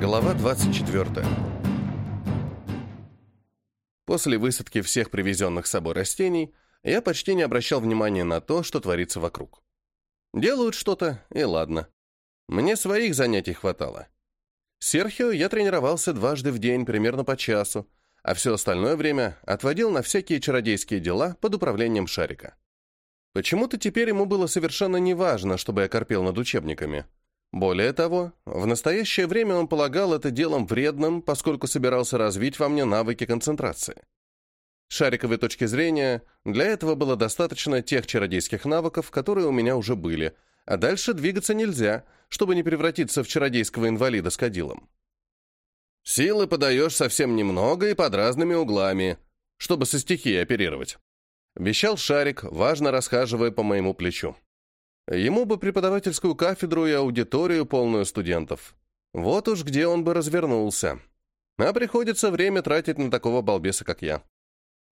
Глава 24. После высадки всех привезенных с собой растений, я почти не обращал внимания на то, что творится вокруг. Делают что-то, и ладно. Мне своих занятий хватало. Серхио я тренировался дважды в день, примерно по часу, а все остальное время отводил на всякие чародейские дела под управлением Шарика. Почему-то теперь ему было совершенно неважно, чтобы я корпел над учебниками. Более того, в настоящее время он полагал это делом вредным, поскольку собирался развить во мне навыки концентрации. Шариковой точки зрения, для этого было достаточно тех чародейских навыков, которые у меня уже были, а дальше двигаться нельзя, чтобы не превратиться в чародейского инвалида с кадилом. Силы подаешь совсем немного и под разными углами, чтобы со стихией оперировать. Вещал Шарик, важно расхаживая по моему плечу. Ему бы преподавательскую кафедру и аудиторию, полную студентов. Вот уж где он бы развернулся. А приходится время тратить на такого балбеса, как я.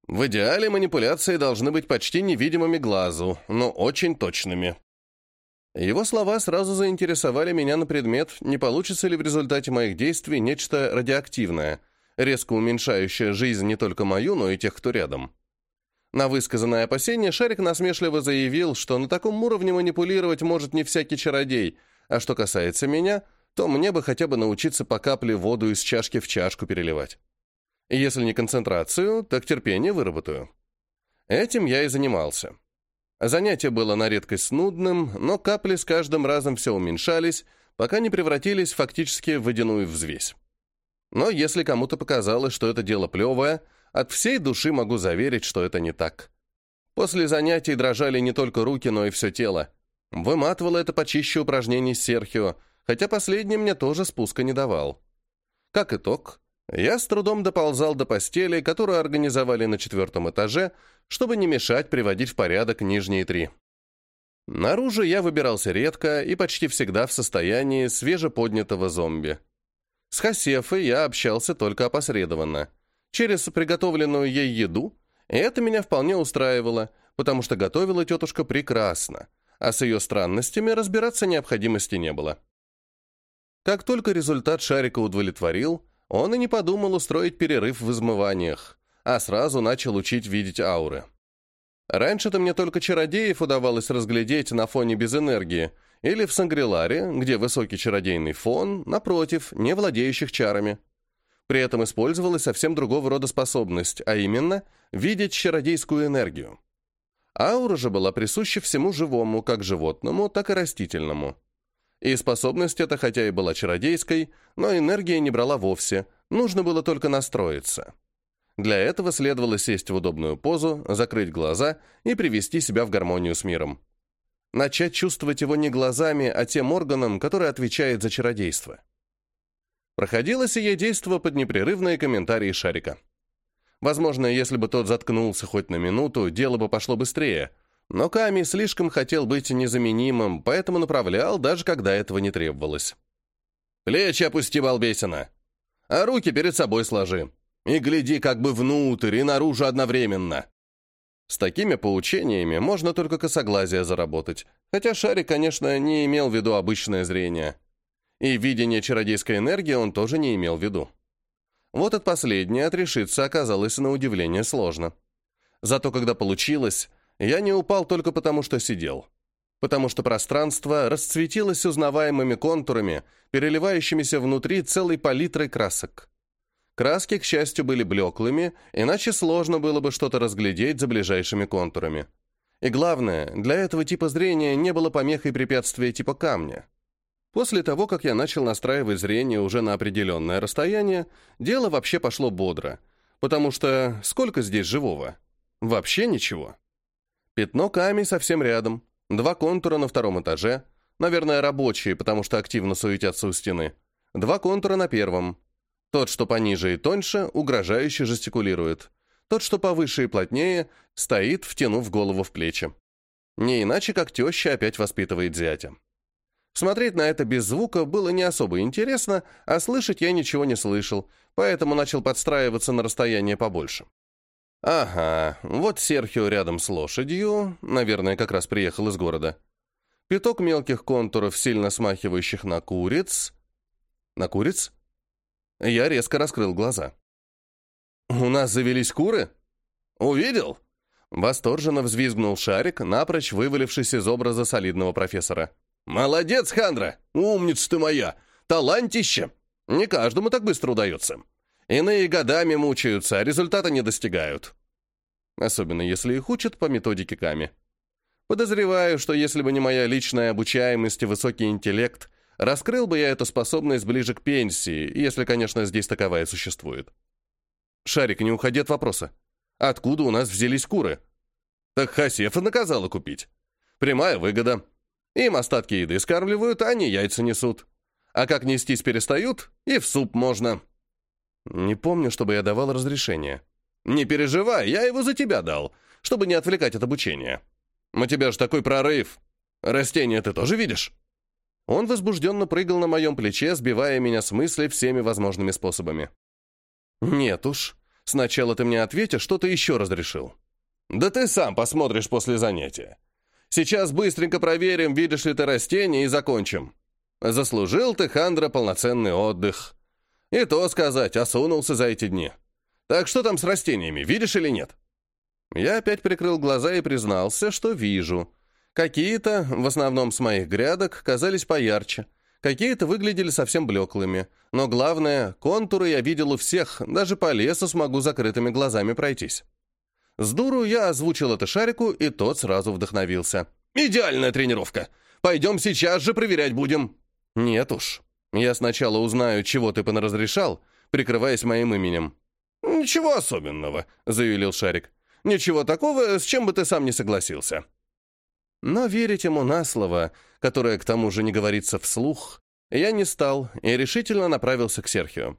В идеале манипуляции должны быть почти невидимыми глазу, но очень точными. Его слова сразу заинтересовали меня на предмет, не получится ли в результате моих действий нечто радиоактивное, резко уменьшающее жизнь не только мою, но и тех, кто рядом. На высказанное опасение Шарик насмешливо заявил, что на таком уровне манипулировать может не всякий чародей, а что касается меня, то мне бы хотя бы научиться по капле воду из чашки в чашку переливать. Если не концентрацию, так терпение выработаю. Этим я и занимался. Занятие было на редкость нудным, но капли с каждым разом все уменьшались, пока не превратились фактически в водяную взвесь. Но если кому-то показалось, что это дело плевое – от всей души могу заверить, что это не так. После занятий дрожали не только руки, но и все тело. Выматывало это почище упражнений с Серхио, хотя последний мне тоже спуска не давал. Как итог, я с трудом доползал до постели, которую организовали на четвертом этаже, чтобы не мешать приводить в порядок нижние три. Наружу я выбирался редко и почти всегда в состоянии свежеподнятого зомби. С Хасефой я общался только опосредованно через приготовленную ей еду, и это меня вполне устраивало, потому что готовила тетушка прекрасно, а с ее странностями разбираться необходимости не было. Как только результат шарика удовлетворил, он и не подумал устроить перерыв в измываниях, а сразу начал учить видеть ауры. Раньше-то мне только чародеев удавалось разглядеть на фоне без энергии, или в Сангриларе, где высокий чародейный фон, напротив, не владеющих чарами. При этом использовалась совсем другого рода способность, а именно видеть чародейскую энергию. Аура же была присуща всему живому, как животному, так и растительному. И способность эта, хотя и была чародейской, но энергия не брала вовсе, нужно было только настроиться. Для этого следовало сесть в удобную позу, закрыть глаза и привести себя в гармонию с миром. Начать чувствовать его не глазами, а тем органом, который отвечает за чародейство. Проходило сие действо под непрерывные комментарии Шарика. Возможно, если бы тот заткнулся хоть на минуту, дело бы пошло быстрее. Но Ками слишком хотел быть незаменимым, поэтому направлял, даже когда этого не требовалось. «Плечи опусти, балбесина! А руки перед собой сложи. И гляди как бы внутрь и наружу одновременно!» С такими поучениями можно только косоглазие заработать, хотя Шарик, конечно, не имел в виду обычное зрение. И видение чародейской энергии он тоже не имел в виду. Вот от последней отрешиться оказалось на удивление сложно. Зато когда получилось, я не упал только потому, что сидел. Потому что пространство расцветилось узнаваемыми контурами, переливающимися внутри целой палитрой красок. Краски, к счастью, были блеклыми, иначе сложно было бы что-то разглядеть за ближайшими контурами. И главное, для этого типа зрения не было помех и препятствия типа камня. После того, как я начал настраивать зрение уже на определенное расстояние, дело вообще пошло бодро. Потому что сколько здесь живого? Вообще ничего. Пятно Ками совсем рядом. Два контура на втором этаже. Наверное, рабочие, потому что активно суетятся у стены. Два контура на первом. Тот, что пониже и тоньше, угрожающе жестикулирует. Тот, что повыше и плотнее, стоит, втянув голову в плечи. Не иначе, как теща опять воспитывает зятя. Смотреть на это без звука было не особо интересно, а слышать я ничего не слышал, поэтому начал подстраиваться на расстояние побольше. Ага, вот Серхио рядом с лошадью, наверное, как раз приехал из города. Пяток мелких контуров, сильно смахивающих на куриц. На куриц? Я резко раскрыл глаза. «У нас завелись куры?» «Увидел?» Восторженно взвизгнул шарик, напрочь вывалившись из образа солидного профессора. «Молодец, Хандра! Умница ты моя! Талантище! Не каждому так быстро удается. Иные годами мучаются, а результата не достигают. Особенно если их учат по методике Ками. Подозреваю, что если бы не моя личная обучаемость и высокий интеллект, раскрыл бы я эту способность ближе к пенсии, если, конечно, здесь таковая существует. Шарик, не уходи от вопроса. Откуда у нас взялись куры? Так Хасефа наказала купить. Прямая выгода. Им остатки еды скармливают, а они яйца несут. А как нестись перестают, и в суп можно. Не помню, чтобы я давал разрешение. Не переживай, я его за тебя дал, чтобы не отвлекать от обучения. У тебя же такой прорыв. Растения ты тоже видишь? Он возбужденно прыгал на моем плече, сбивая меня с мысли всеми возможными способами. «Нет уж. Сначала ты мне ответишь, что ты еще разрешил». «Да ты сам посмотришь после занятия. Сейчас быстренько проверим, видишь ли ты растения, и закончим. Заслужил ты, Хандра, полноценный отдых. И то сказать, осунулся за эти дни. Так что там с растениями, видишь или нет?» Я опять прикрыл глаза и признался, что вижу. Какие-то, в основном с моих грядок, казались поярче, какие-то выглядели совсем блеклыми. Но главное, контуры я видел у всех, даже по лесу смогу закрытыми глазами пройтись. С дуру я озвучил это шарику, и тот сразу вдохновился. «Идеальная тренировка! Пойдем сейчас же проверять будем!» «Нет уж. Я сначала узнаю, чего ты понаразрешал, прикрываясь моим именем». «Ничего особенного», — заявил Шарик. «Ничего такого, с чем бы ты сам не согласился». Но верить ему на слово, которое к тому же не говорится вслух, я не стал и решительно направился к Серхио.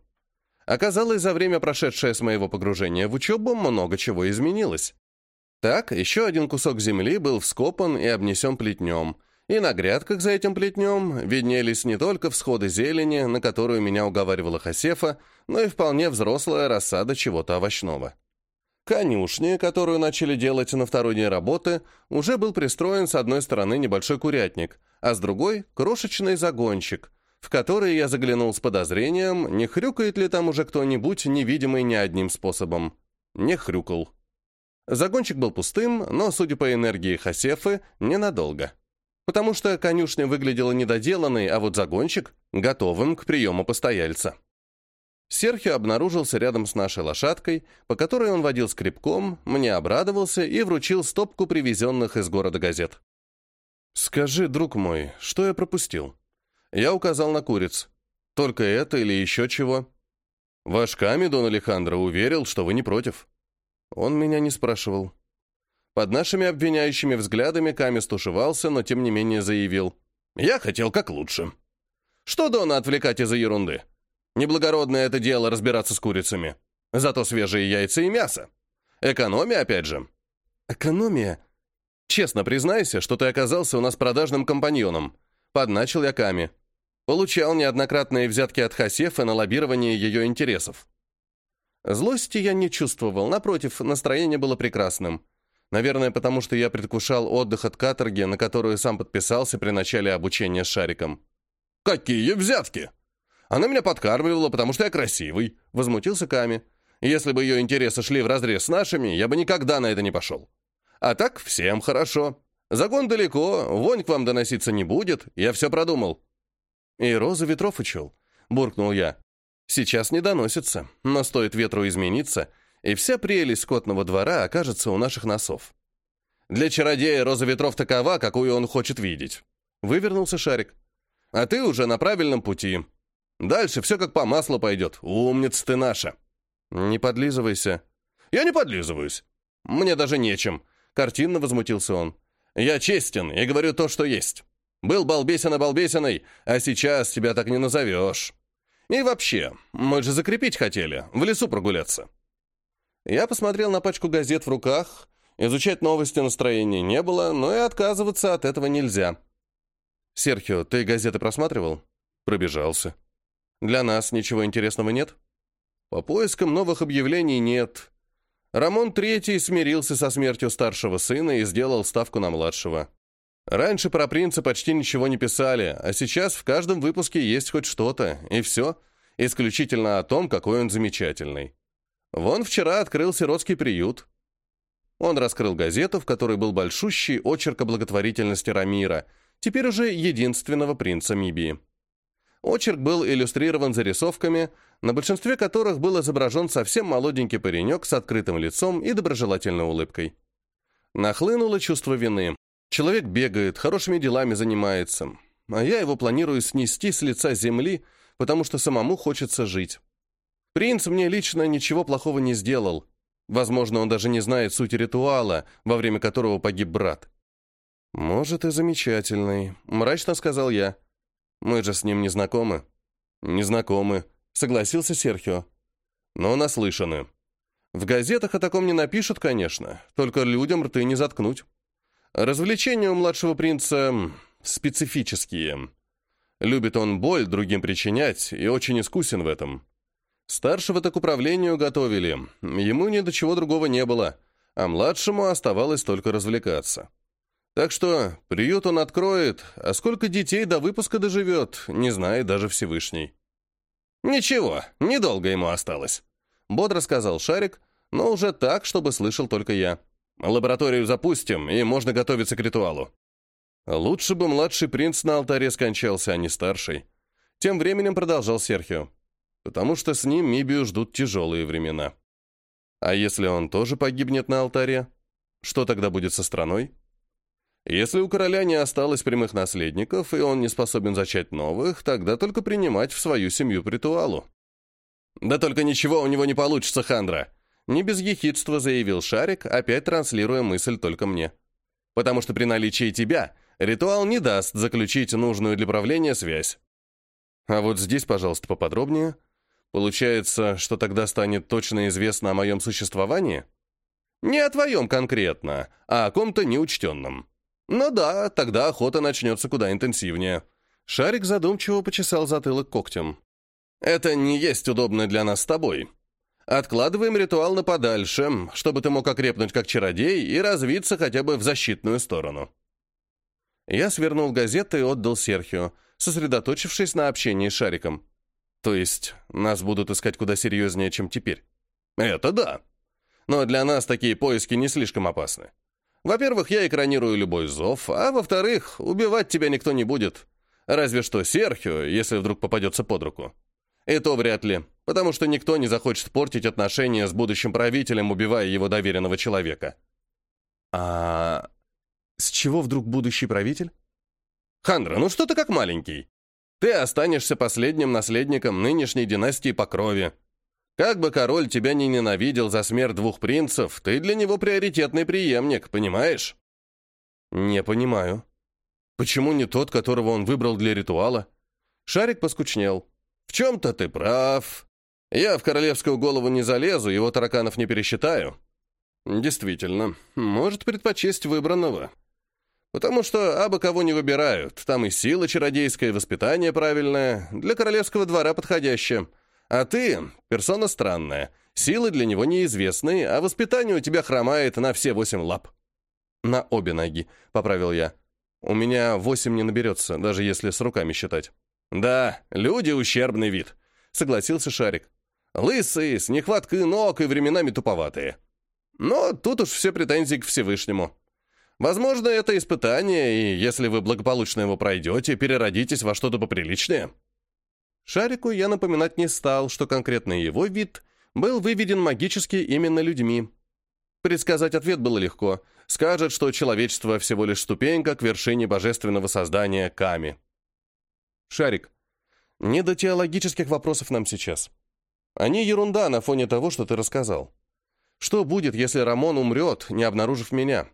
Оказалось, за время, прошедшее с моего погружения в учебу, много чего изменилось. Так, еще один кусок земли был вскопан и обнесен плетнем — и на грядках за этим плетнем виднелись не только всходы зелени, на которую меня уговаривала Хасефа, но и вполне взрослая рассада чего-то овощного. Конюшни, которую начали делать на второй день работы, уже был пристроен с одной стороны небольшой курятник, а с другой — крошечный загончик, в который я заглянул с подозрением, не хрюкает ли там уже кто-нибудь, невидимый ни одним способом. Не хрюкал. Загончик был пустым, но, судя по энергии Хасефы, ненадолго потому что конюшня выглядела недоделанной, а вот загонщик — готовым к приему постояльца. Серхио обнаружился рядом с нашей лошадкой, по которой он водил скребком, мне обрадовался и вручил стопку привезенных из города газет. «Скажи, друг мой, что я пропустил?» Я указал на куриц. «Только это или еще чего?» «Ваш Ками, Дон Алехандро, уверил, что вы не против». Он меня не спрашивал. Под нашими обвиняющими взглядами Ками стушевался, но тем не менее заявил. «Я хотел как лучше. Что Дона отвлекать из-за ерунды? Неблагородное это дело разбираться с курицами. Зато свежие яйца и мясо. Экономия, опять же». «Экономия?» «Честно признайся, что ты оказался у нас продажным компаньоном». Подначил я Ками. Получал неоднократные взятки от Хасефа на лоббирование ее интересов. Злости я не чувствовал, напротив, настроение было прекрасным. Наверное, потому что я предвкушал отдых от каторги, на которую сам подписался при начале обучения шариком. «Какие взятки?» «Она меня подкармливала, потому что я красивый», — возмутился Ками. «Если бы ее интересы шли вразрез с нашими, я бы никогда на это не пошел. А так всем хорошо. Загон далеко, вонь к вам доноситься не будет, я все продумал». «И розы ветров учел», — буркнул я. «Сейчас не доносится, но стоит ветру измениться, и вся прелесть скотного двора окажется у наших носов. Для чародея роза ветров такова, какую он хочет видеть. Вывернулся шарик. А ты уже на правильном пути. Дальше все как по маслу пойдет. Умница ты наша. Не подлизывайся. Я не подлизываюсь. Мне даже нечем. Картинно возмутился он. Я честен и говорю то, что есть. Был балбесина-балбесиной, а сейчас тебя так не назовешь. И вообще, мы же закрепить хотели, в лесу прогуляться. Я посмотрел на пачку газет в руках. Изучать новости настроения не было, но и отказываться от этого нельзя. «Серхио, ты газеты просматривал?» «Пробежался». «Для нас ничего интересного нет?» «По поискам новых объявлений нет». Рамон Третий смирился со смертью старшего сына и сделал ставку на младшего. Раньше про принца почти ничего не писали, а сейчас в каждом выпуске есть хоть что-то, и все. Исключительно о том, какой он замечательный. Вон вчера открыл сиротский приют. Он раскрыл газету, в которой был большущий очерк о благотворительности Рамира, теперь уже единственного принца Мибии. Очерк был иллюстрирован зарисовками, на большинстве которых был изображен совсем молоденький паренек с открытым лицом и доброжелательной улыбкой. Нахлынуло чувство вины. Человек бегает, хорошими делами занимается, а я его планирую снести с лица земли, потому что самому хочется жить. Принц мне лично ничего плохого не сделал. Возможно, он даже не знает сути ритуала, во время которого погиб брат. «Может, и замечательный», — мрачно сказал я. Мы же с ним не знакомы». «Не знакомы», — согласился Серхио. «Но наслышаны. В газетах о таком не напишут, конечно, только людям рты не заткнуть. Развлечения у младшего принца специфические. Любит он боль другим причинять и очень искусен в этом. Старшего-то к управлению готовили, ему ни до чего другого не было, а младшему оставалось только развлекаться. Так что приют он откроет, а сколько детей до выпуска доживет, не знает даже Всевышний. «Ничего, недолго ему осталось», — бодро сказал Шарик, но уже так, чтобы слышал только я. «Лабораторию запустим, и можно готовиться к ритуалу». Лучше бы младший принц на алтаре скончался, а не старший. Тем временем продолжал Серхио. Потому что с ним Мибию ждут тяжелые времена. А если он тоже погибнет на алтаре? Что тогда будет со страной? Если у короля не осталось прямых наследников, и он не способен зачать новых, тогда только принимать в свою семью по ритуалу. «Да только ничего у него не получится, Хандра!» Не без ехидства заявил Шарик, опять транслируя мысль только мне. «Потому что при наличии тебя ритуал не даст заключить нужную для правления связь». А вот здесь, пожалуйста, поподробнее. Получается, что тогда станет точно известно о моем существовании? Не о твоем конкретно, а о ком-то неучтенном. Ну да, тогда охота начнется куда интенсивнее. Шарик задумчиво почесал затылок когтем. Это не есть удобно для нас с тобой. Откладываем ритуал на подальше, чтобы ты мог окрепнуть как чародей и развиться хотя бы в защитную сторону. Я свернул газеты и отдал Серхио, сосредоточившись на общении с Шариком. То есть, нас будут искать куда серьезнее, чем теперь. Это да. Но для нас такие поиски не слишком опасны. Во-первых, я экранирую любой зов, а во-вторых, убивать тебя никто не будет. Разве что Серхио, если вдруг попадется под руку. И то вряд ли, потому что никто не захочет портить отношения с будущим правителем, убивая его доверенного человека. А с чего вдруг будущий правитель? Хандра, ну что ты как маленький? Ты останешься последним наследником нынешней династии по крови. Как бы король тебя не ненавидел за смерть двух принцев, ты для него приоритетный преемник, понимаешь? Не понимаю. Почему не тот, которого он выбрал для ритуала? Шарик поскучнел. В чем-то ты прав. Я в королевскую голову не залезу, его тараканов не пересчитаю. Действительно, может предпочесть выбранного. Потому что абы кого не выбирают, там и сила чародейская, и воспитание правильное, для королевского двора подходящее — а ты — персона странная, силы для него неизвестные, а воспитание у тебя хромает на все восемь лап». «На обе ноги», — поправил я. «У меня восемь не наберется, даже если с руками считать». «Да, люди — ущербный вид», — согласился Шарик. «Лысые, с нехваткой ног и временами туповатые. Но тут уж все претензии к Всевышнему. Возможно, это испытание, и если вы благополучно его пройдете, переродитесь во что-то поприличнее». Шарику я напоминать не стал, что конкретно его вид был выведен магически именно людьми. Предсказать ответ было легко. Скажет, что человечество всего лишь ступенька к вершине божественного создания Ками. Шарик, не до теологических вопросов нам сейчас. Они ерунда на фоне того, что ты рассказал. Что будет, если Рамон умрет, не обнаружив меня?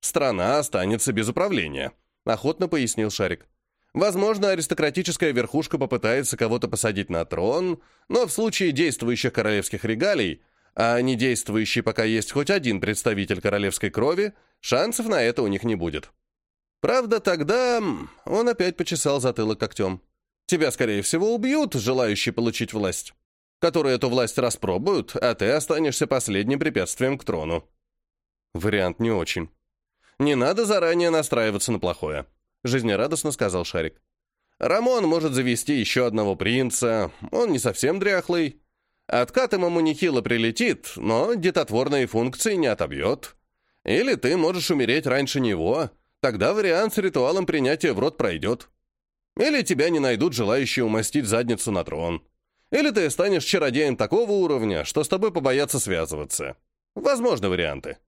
Страна останется без управления, охотно пояснил Шарик. Возможно, аристократическая верхушка попытается кого-то посадить на трон, но в случае действующих королевских регалий, а не действующий пока есть хоть один представитель королевской крови, шансов на это у них не будет. Правда, тогда он опять почесал затылок когтем. Тебя, скорее всего, убьют, желающие получить власть, которые эту власть распробуют, а ты останешься последним препятствием к трону. Вариант не очень. Не надо заранее настраиваться на плохое жизнерадостно сказал Шарик. Рамон может завести еще одного принца, он не совсем дряхлый. Откатом ему нехило прилетит, но детотворные функции не отобьет. Или ты можешь умереть раньше него, тогда вариант с ритуалом принятия в рот пройдет. Или тебя не найдут желающие умастить задницу на трон. Или ты станешь чародеем такого уровня, что с тобой побоятся связываться. Возможны варианты.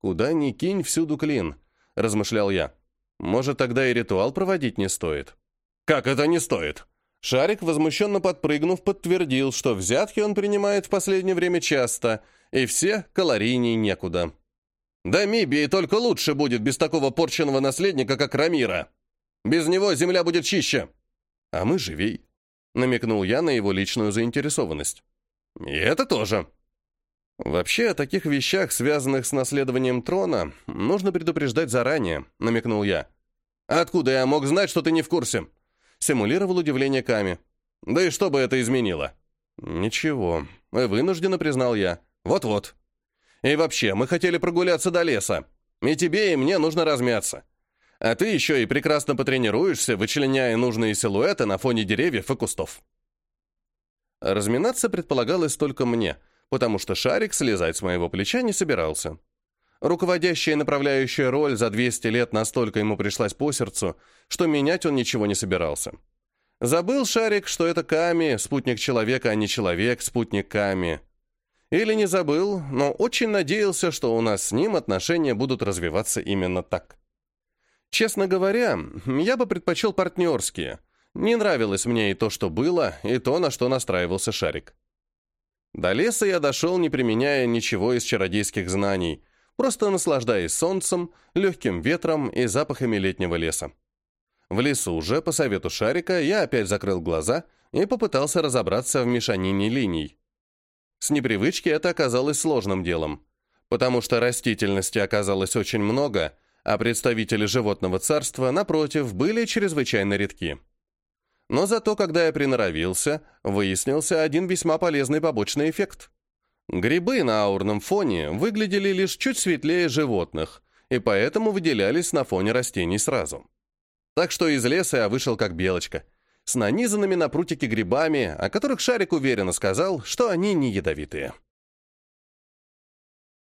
«Куда ни кинь, всюду клин», — размышлял я. «Может, тогда и ритуал проводить не стоит?» «Как это не стоит?» Шарик, возмущенно подпрыгнув, подтвердил, что взятки он принимает в последнее время часто, и все калорийней некуда. «Да Мибии только лучше будет без такого порченного наследника, как Рамира. Без него земля будет чище». «А мы живей», — намекнул я на его личную заинтересованность. «И это тоже», «Вообще, о таких вещах, связанных с наследованием трона, нужно предупреждать заранее», — намекнул я. «Откуда я мог знать, что ты не в курсе?» Симулировал удивление Ками. «Да и что бы это изменило?» «Ничего», — вынужденно признал я. «Вот-вот. И вообще, мы хотели прогуляться до леса. И тебе, и мне нужно размяться. А ты еще и прекрасно потренируешься, вычленяя нужные силуэты на фоне деревьев и кустов». Разминаться предполагалось только мне — потому что шарик слезать с моего плеча не собирался. Руководящая и направляющая роль за 200 лет настолько ему пришлась по сердцу, что менять он ничего не собирался. Забыл шарик, что это Ками, спутник человека, а не человек, спутник Ками. Или не забыл, но очень надеялся, что у нас с ним отношения будут развиваться именно так. Честно говоря, я бы предпочел партнерские. Не нравилось мне и то, что было, и то, на что настраивался шарик. До леса я дошел, не применяя ничего из чародейских знаний, просто наслаждаясь солнцем, легким ветром и запахами летнего леса. В лесу уже, по совету Шарика, я опять закрыл глаза и попытался разобраться в мешанине линий. С непривычки это оказалось сложным делом, потому что растительности оказалось очень много, а представители животного царства, напротив, были чрезвычайно редки. Но зато, когда я приноровился, выяснился один весьма полезный побочный эффект. Грибы на аурном фоне выглядели лишь чуть светлее животных, и поэтому выделялись на фоне растений сразу. Так что из леса я вышел как белочка, с нанизанными на прутики грибами, о которых Шарик уверенно сказал, что они не ядовитые.